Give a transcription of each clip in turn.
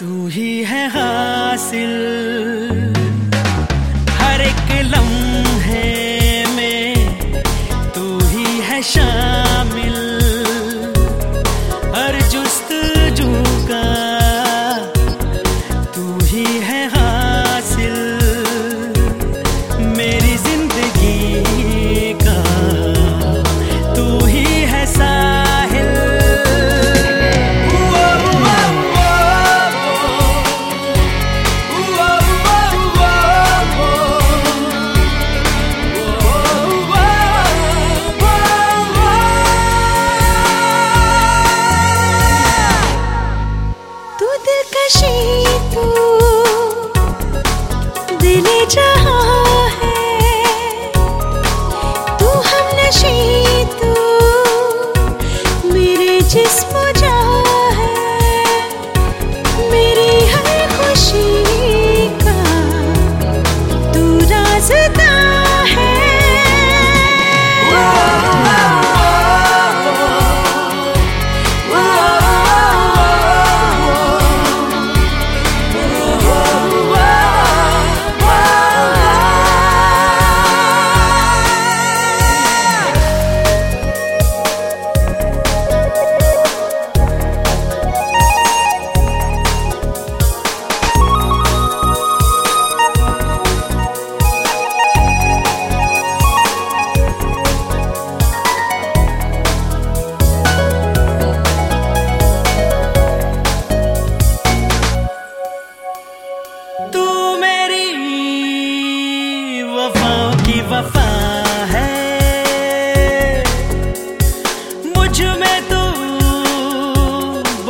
तू ही है हासिल। escuchar.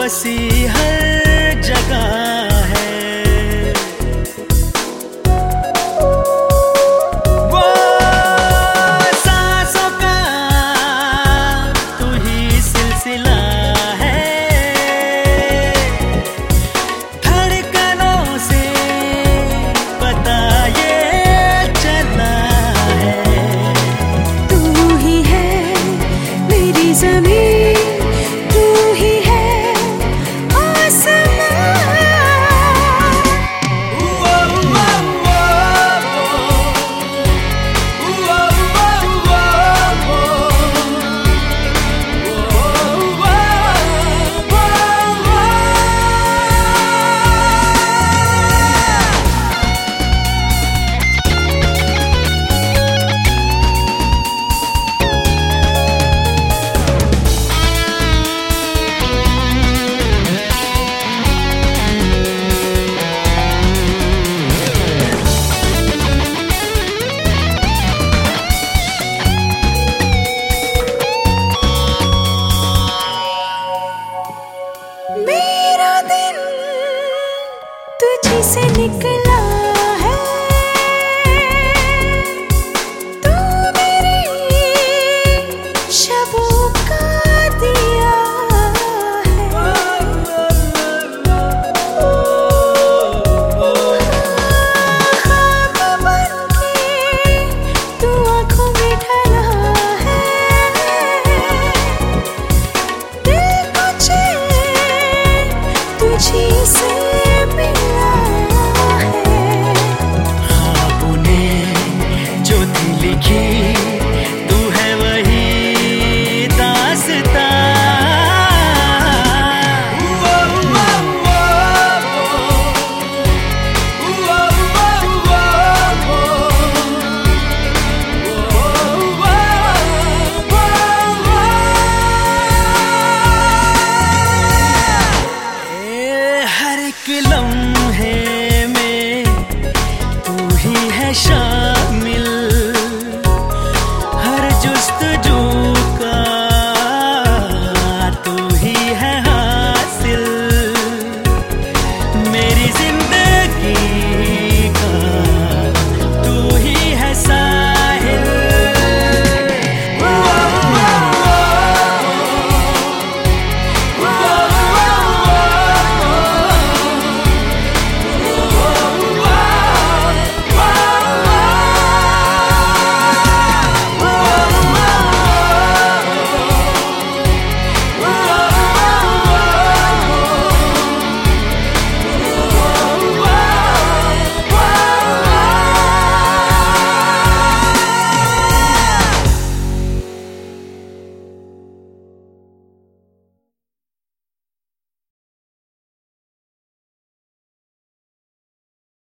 बसी हर जगह है। वो सांसों का तू ही सिलसिला है। धड़कनों से पता ये चला है। तू ही है मेरी ज़मीन।